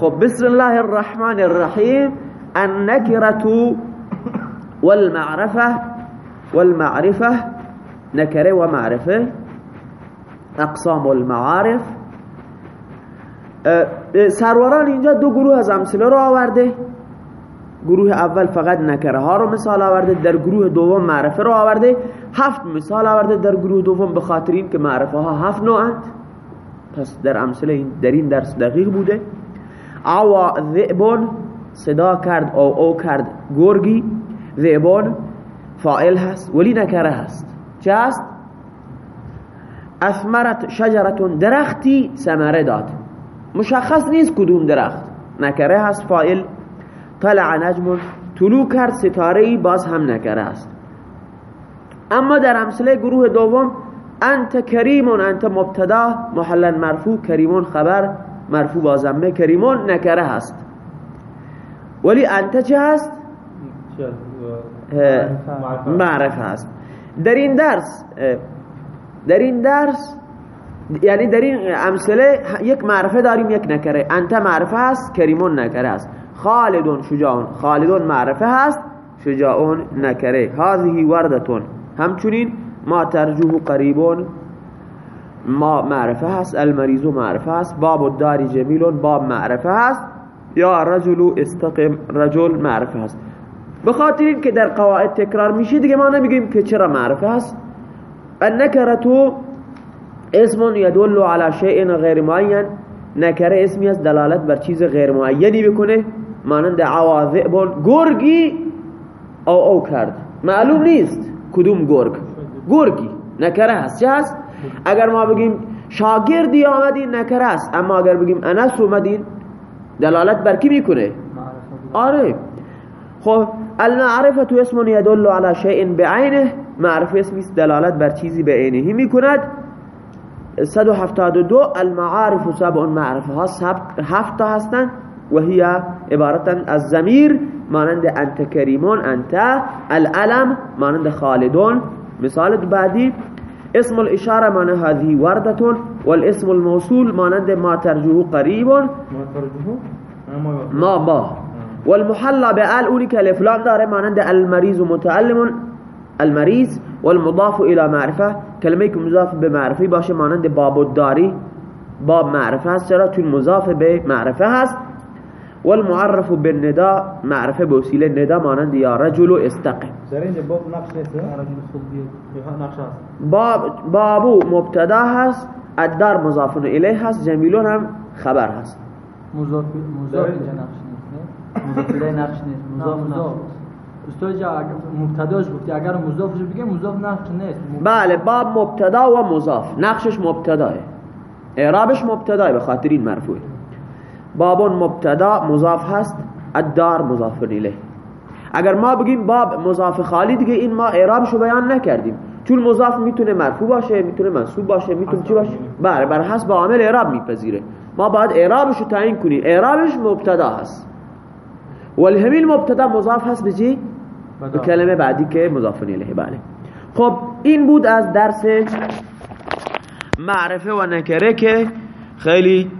خب بسم الله الرحمن الرحیم. النکرة والمعرفه والمعرفه نکره و معرفه. اقسام المعارف. سروران اینجا دو گروه از امثله رو آورده. گروه اول فقط نکره ها رو مثال آورده در گروه دوم معرفه رو آورده. هفت مثال آورده در گروه دوم به خاطر که معرفه ها هفت نوعند. پس در امثله در این درس دقیق بوده. عوا ذئبون صدا کرد او او کرد گرگی ذئبون فائل هست ولی نکره هست. چه هست؟ اثمرت شجرتون درختی سمره داد. مشخص نیست کدوم درخت. نکره هست فائل طلع نجم طلوع کرد ستاره باز هم نکره است. اما در امثله گروه دوم انت کریمون انت مبتدا محلا مرفوع کریمون خبر. مرفوع با ضمه کریمون نکره هست. ولی انت چه هست؟ معرفه هست. در این درس در این درس یعنی در این امثله یک معرفه داریم یک نکره. انت معرفه هست کریمون نکره هست. خالدون شجاعون. خالدون معرفه هست شجاعون نکره. هذه وردتون. همچنین ما ترجوه قریبون ما معرفه هست المریض معرفه هست باب الدار جمیلون باب معرفه هست یا رجل استقم رجل معرفه هست. بخاطر این که در قواعد تکرار میشه دیگه ما نمیگیم که چرا معرفه هست. النکرتو اسم یدل على شیء غیر معین. نکره اسمی است دلالت بر چیز غیر معینی بکنه مانند عواذب گرگی او او کرد. معلوم نیست کدوم گرگ. گرگی. نکره هست. چه هست؟ اگر ما بگیم شاگردی آمدین نکره هست اما اگر بگیم انس اومدین دلالت بر کی می‌کنه؟ آره. خب المعرفه اسم يدل على شيء بعینه معرفه اسمی دلالت بر چیزی به عینه می‌کند. 172 المعارف سبع معرفه ها هفت تا هستند و هي عبارتا از زمیر مانند انت کریمون انت العلم مانند خالدون. مثال بعدی اسم الاشاره مانند هذه وردتون والاسم الموصول مانند ما ترجوه قریب ما ما ما والمحلى بآل اونی که الافلام داره مانند المریض متعلم المریض والمضاف الى معرفه. کلمه که مضاف به معرفه باشه مانند باب الداری. باب معرفه هست. چرا؟ چون مضاف به معرفه هست. والمعرف بالنداء معرفه به وسیله ندا مانند یا رجل استقم. در اینجا باب نقش نیست باب بابو مبتدا هست الدار مضاف الیه هست جمیلون هم خبر هست. مضاف مضاف اینجا نقش نیست مضاف الیه نقش نیست. مضاف مضاف. استاد جا اگر مبتداش گفتی اگر مضاف شد بگه مضاف نقش نیست. بله باب مبتدا و مضاف. نقشش مبتداه. اعرابش مبتداه به خاطر این مرفوعه. باب مبتدا مضاف هست الدار مضاف الیه. اگر ما بگیم باب مضاف خالی دیگه این ما اعرابشو بیان نکردیم. چون مضاف می‌تونه مرفوع باشه می‌تونه منصوب باشه می‌تونه چی باشه؟ بله بر حسب عامل اعراب میپذیره. ما باید اعرابشو تعیین کنیم. اعرابش مبتدا هست. ولی همین مبتدا مضاف هست به چی؟ به کلمه بعدی که مضاف الیه. بله. خب این بود از درس معرفه و نکره که خیلی